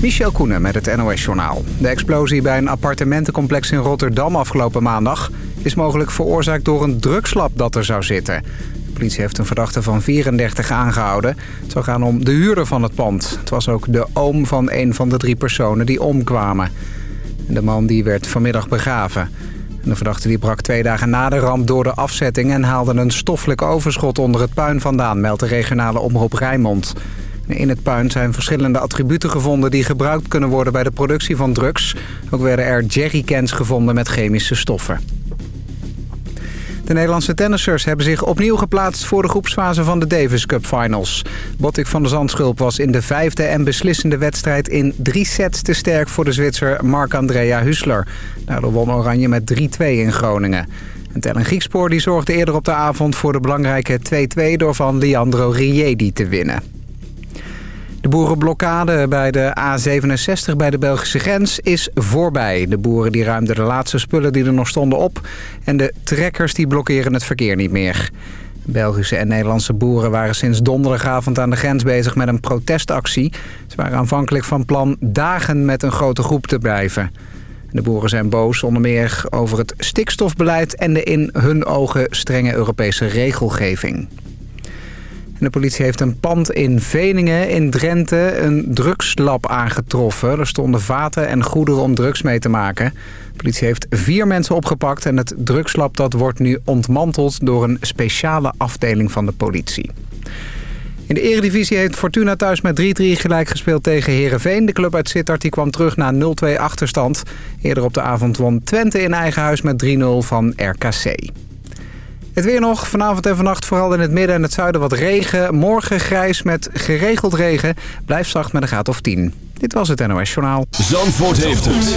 Michel Koenen met het NOS-journaal. De explosie bij een appartementencomplex in Rotterdam afgelopen maandag... is mogelijk veroorzaakt door een drugslab dat er zou zitten. De politie heeft een verdachte van 34 aangehouden. Het zou gaan om de huurder van het pand. Het was ook de oom van een van de drie personen die omkwamen. De man die werd vanmiddag begraven. De verdachte die brak twee dagen na de ramp door de afzetting... en haalde een stoffelijk overschot onder het puin vandaan... meldt de regionale omroep Rijnmond. In het puin zijn verschillende attributen gevonden... die gebruikt kunnen worden bij de productie van drugs. Ook werden er jerrycans gevonden met chemische stoffen. De Nederlandse tennissers hebben zich opnieuw geplaatst voor de groepsfase van de Davis Cup Finals. Bottik van de Zandschulp was in de vijfde en beslissende wedstrijd in drie sets te sterk voor de Zwitser Marc-Andrea Hussler. Daardoor won Oranje met 3-2 in Groningen. En Tellen Griekspoor die zorgde eerder op de avond voor de belangrijke 2-2 door van Leandro Riedi te winnen. De boerenblokkade bij de A67 bij de Belgische grens is voorbij. De boeren die ruimden de laatste spullen die er nog stonden op... en de trekkers die blokkeren het verkeer niet meer. Belgische en Nederlandse boeren waren sinds donderdagavond aan de grens bezig met een protestactie. Ze waren aanvankelijk van plan dagen met een grote groep te blijven. De boeren zijn boos onder meer over het stikstofbeleid en de in hun ogen strenge Europese regelgeving de politie heeft een pand in Veningen in Drenthe een drugslab aangetroffen. Er stonden vaten en goederen om drugs mee te maken. De politie heeft vier mensen opgepakt en het drugslab dat wordt nu ontmanteld door een speciale afdeling van de politie. In de eredivisie heeft Fortuna thuis met 3-3 gelijk gespeeld tegen Herenveen. De club uit Sittard die kwam terug naar 0-2 achterstand. Eerder op de avond won Twente in eigen huis met 3-0 van RKC. Het weer nog. Vanavond en vannacht vooral in het midden en het zuiden wat regen. Morgen grijs met geregeld regen. Blijft zacht met een graad of 10. Dit was het NOS Journaal. Zandvoort heeft het.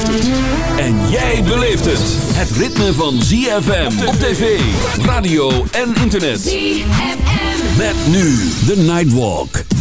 En jij beleeft het. Het ritme van ZFM op tv, radio en internet. ZFM. Met nu de Nightwalk.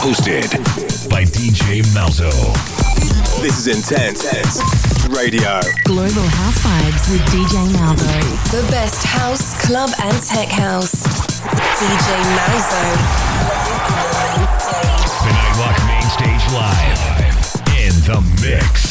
Hosted by DJ Malzo. This is Intense Radio. Global House Vibes with DJ Malzo. The best house, club, and tech house. DJ Malzo. The Nightwalk Main Stage Live. In the mix.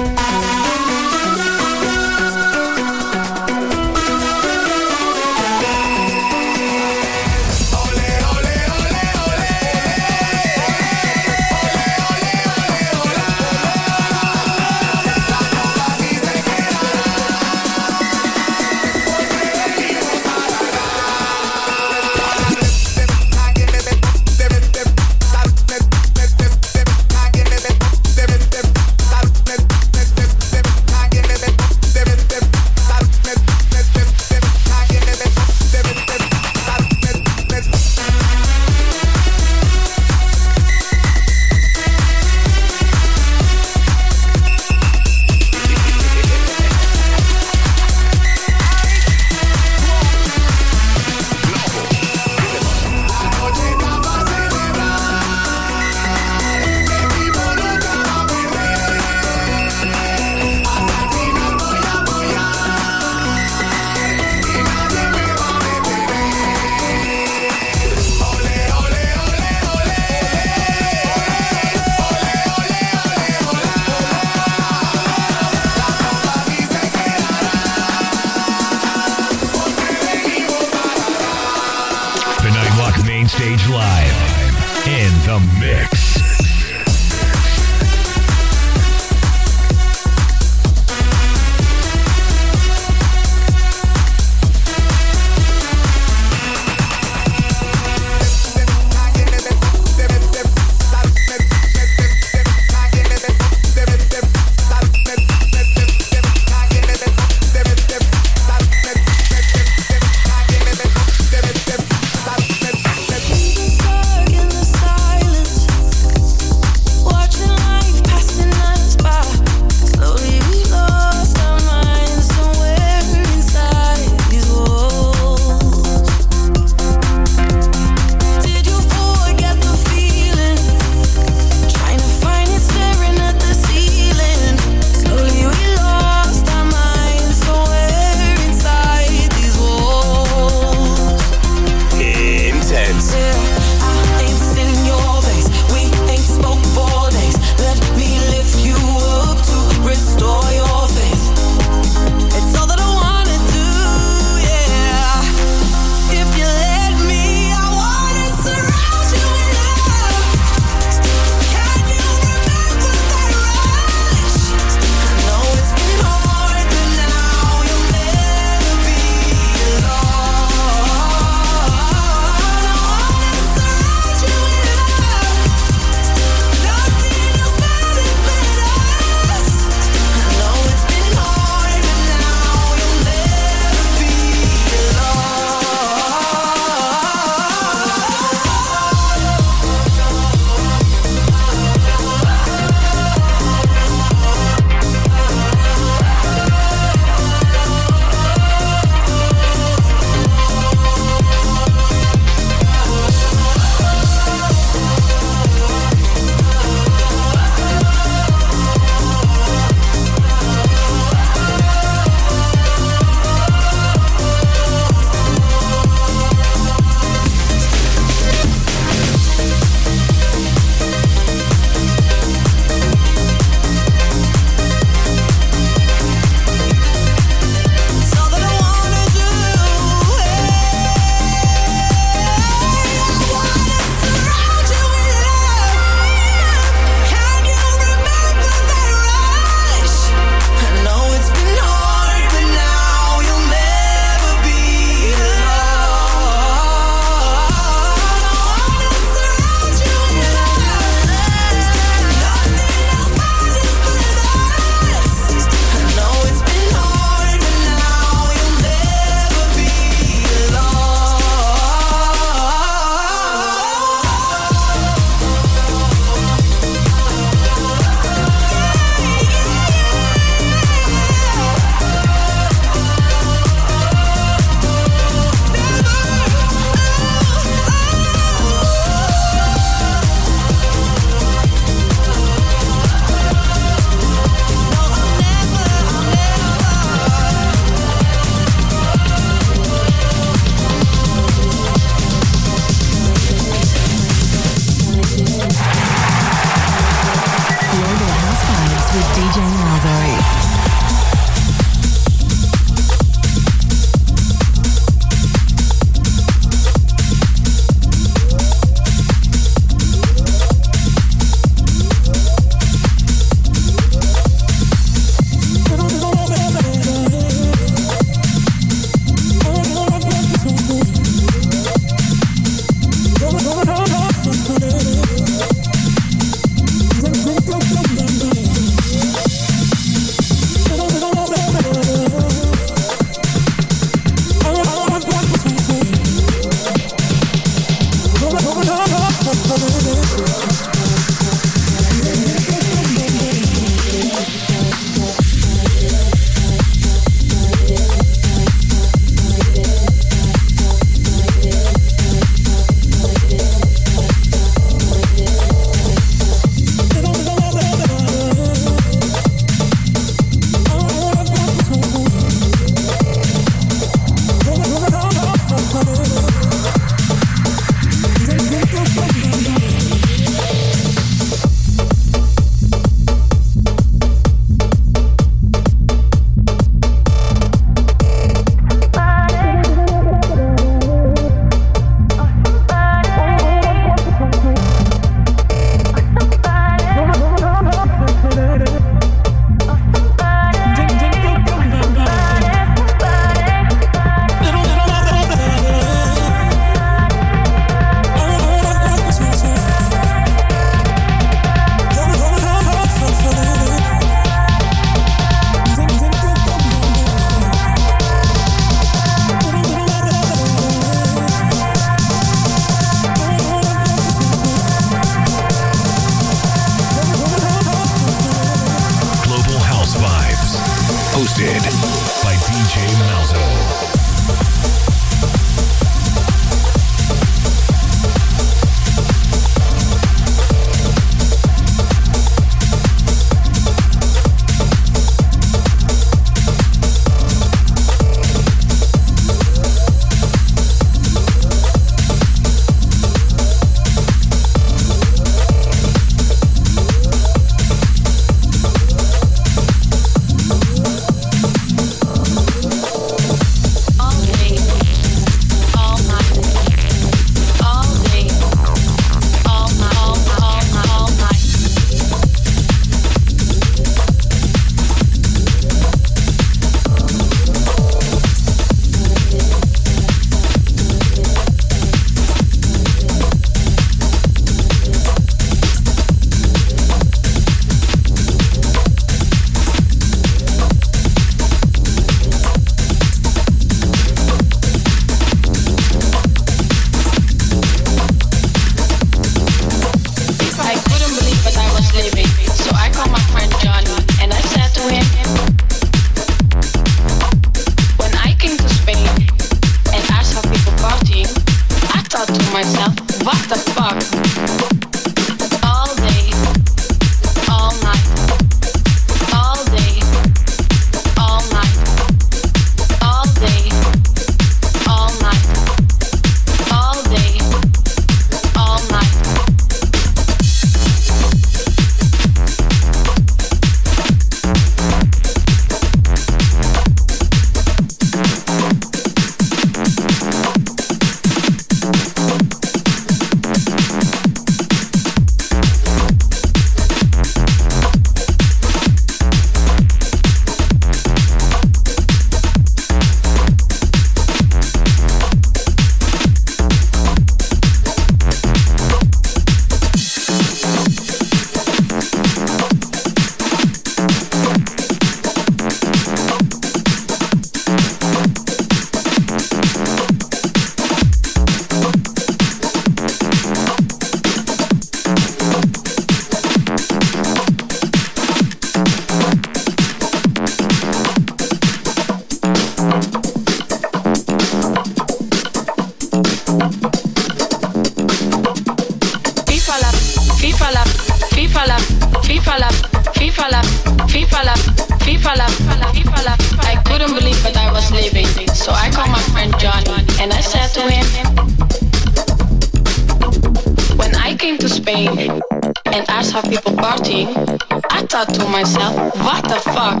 Thought to myself, what the fuck?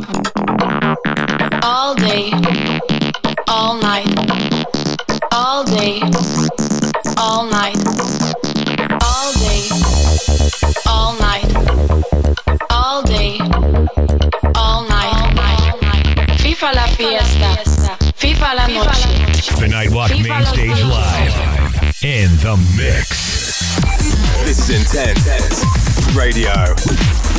All day, all night, all day, all night, all day, all night, all day, all night. Viva la fiesta, viva la noche. The Nightwalk Viva Main Stage Live. In the mix. This is Intense Radio.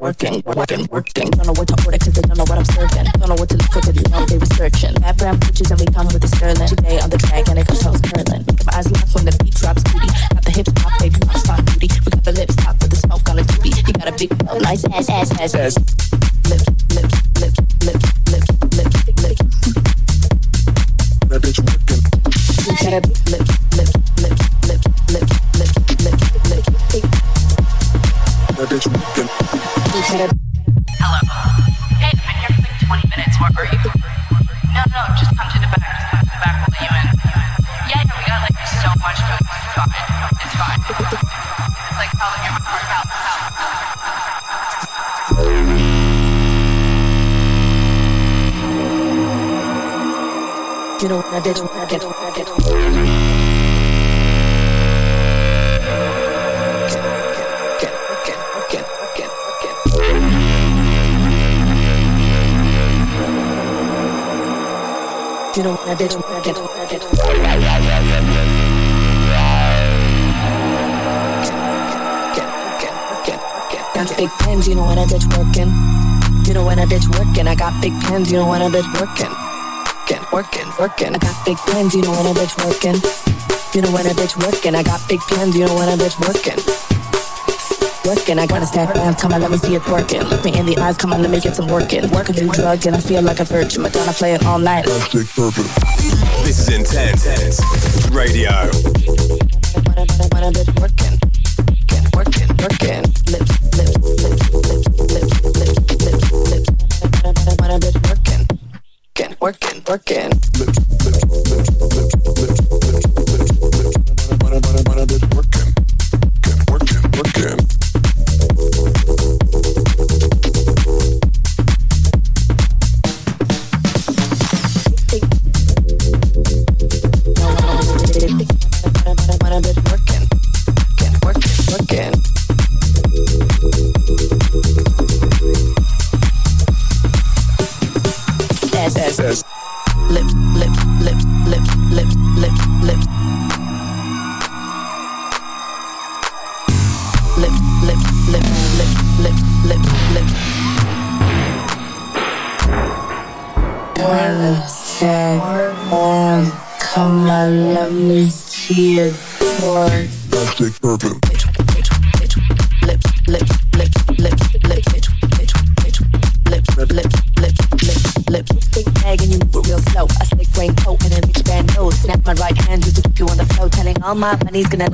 Working, working, working, working. Don't know what to order cause they don't know what I'm serving. Don't know what to look for cause you know they researching. Bad brown bitches and we come with the sterling. Today on the track and it goes curling. Make my eyes lock when the beat drops booty. Got the hips pop, baby, rock star booty. We got the lips top with the smoke on the doobie. You got a big, nice ass, ass, ass, ass. Did, what I did, what I did. Got big plans, you know when I bitch working. You know when I bitch working. I got big plans, you know when I bitch working. Working, working, working. I got big plans, you know when I bitch working. You know when I bitch working. I got big plans, you know when I bitch working. Working, I gotta stack bands, come on, let me see it working. Look me in the eyes, come on, let me get some working. Work a new drug, and I feel like a virgin. Madonna play it all night. This is Intense Radio. When I, when I bitch working, working, working, working. He's gonna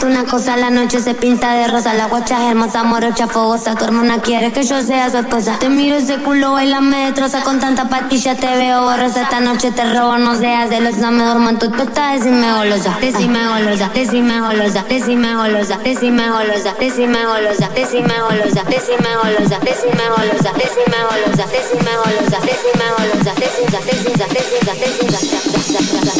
Cuento una cosa, la noche se pinta de rosa, la guacha es hermosa, morocha, fogosa, tu hermana quiere que yo sea su esposa. Te miro ese culo, baila, me destroza con tanta patilla, te veo borrosa, esta noche te robo, no seas celosa, me duermo en tu pesta, decime golosa, decime golosa, decime golosa, decime golosa, decime golosa, decime golosa, decime golosa, decime golosa, decime golosa, decime golosa, decime golosa, decime golosa, decime decime decime The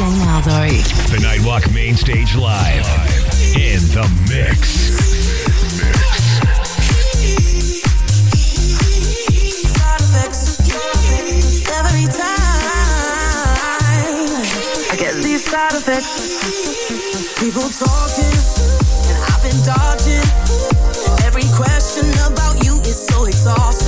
DJ The Nightwalk Main Stage Live. In the mix. side effects. People talking, and I've been dodging. Every question about you is so exhausting.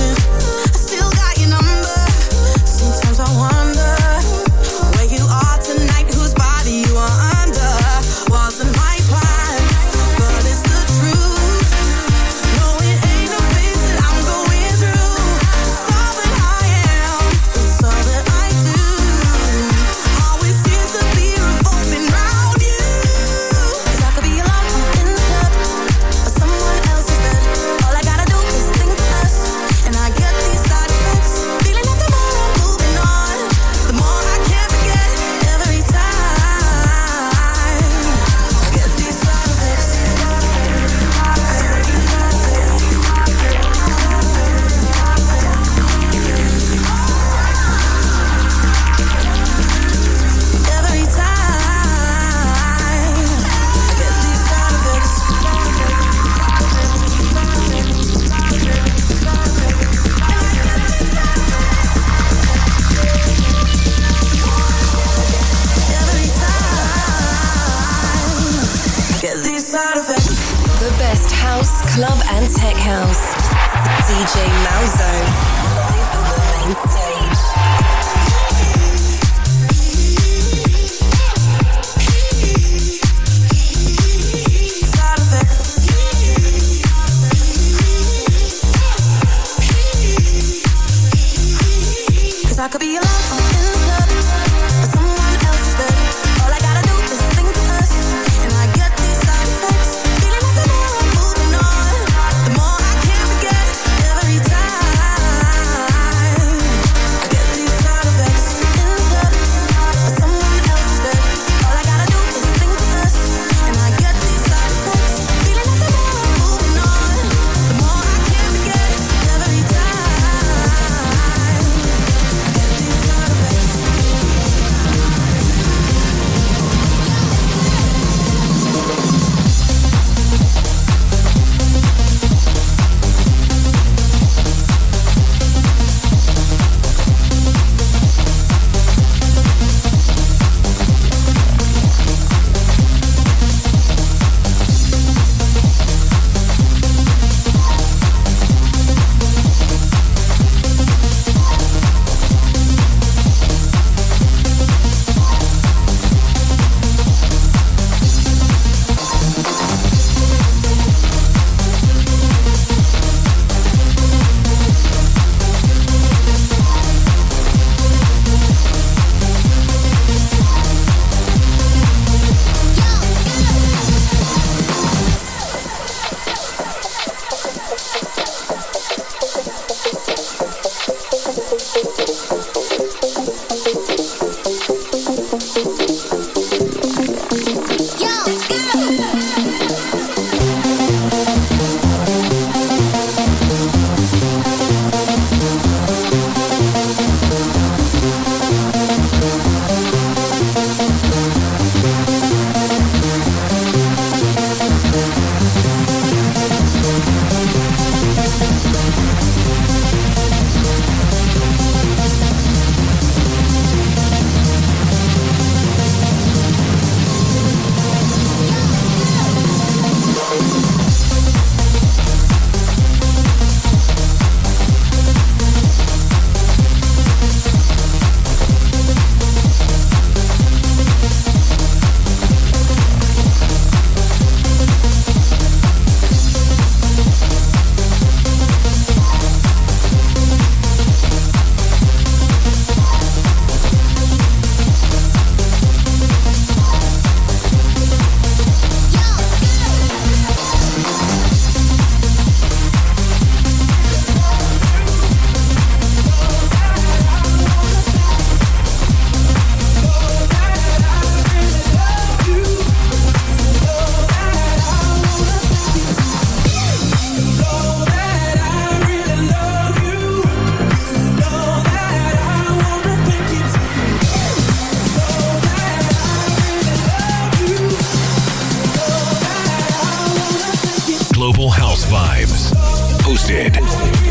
Global House Vibes. Hosted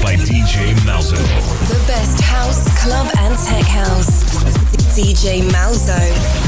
by DJ Malzo. The best house, club, and tech house. DJ Malzo.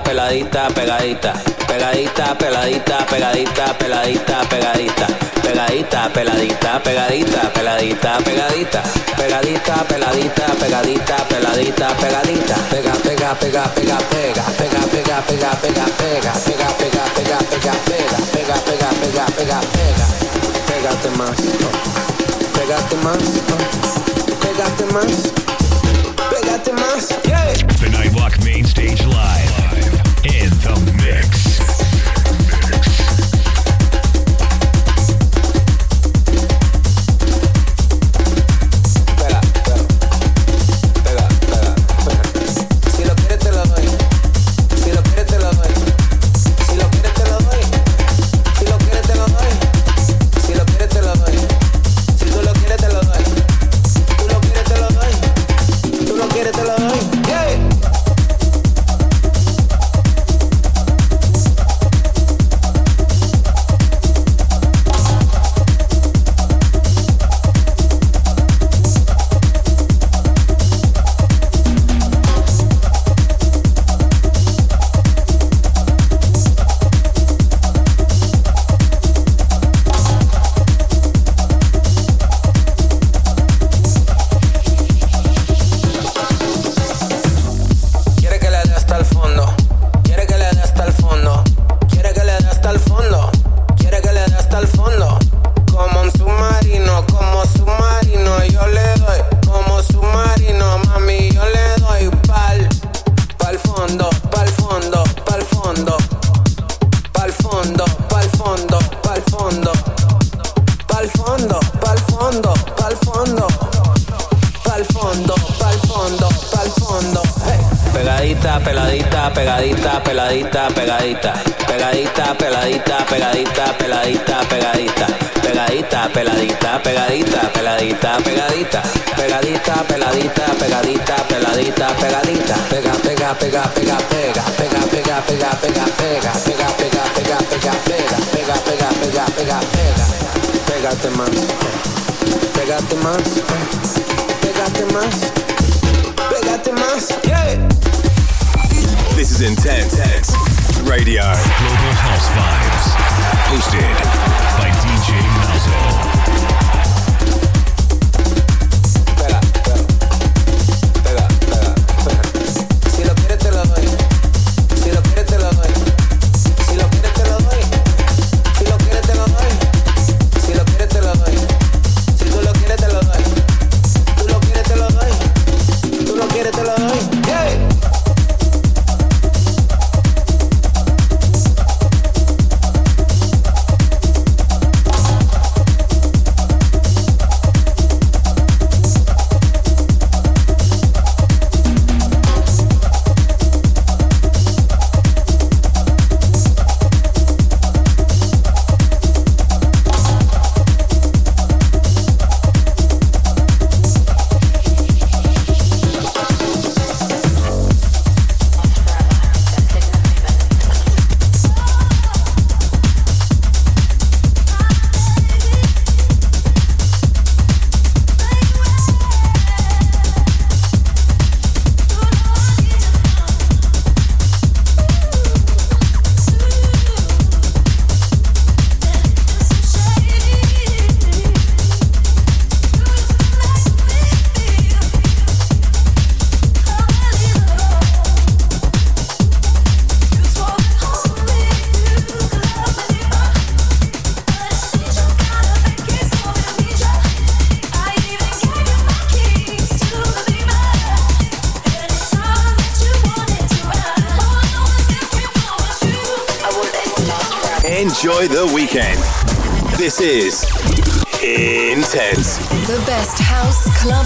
peladita, pegadita. Pegadita, peladita, pegadita, peladita, pegadita. Pegadita, peladita, pegadita, peladita, pegadita. Pegadita, peladita, pegadita, peladita, pegadita. Pega, pega, pega, pega, pega. Pega, pega, pega, pega, pega. Pega, pega, pega, pega, pega. Pega, pega, pega, pega, pega. Pégate más. Pégate más. Pégate más. Pégate más. Yeah. The Nightwalk Main Stage Live. The Mix. Club.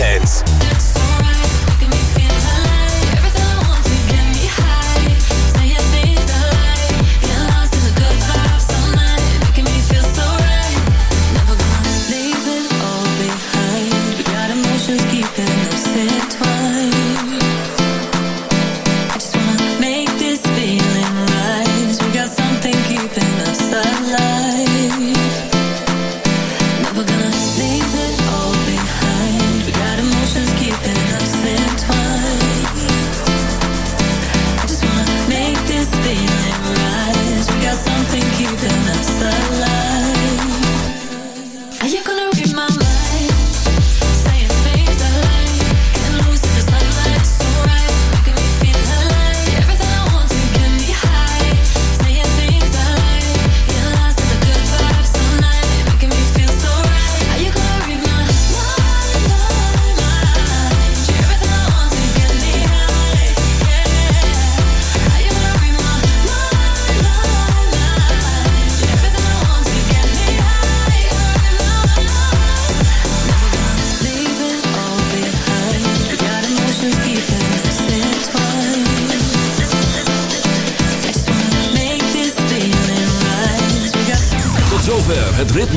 Sense.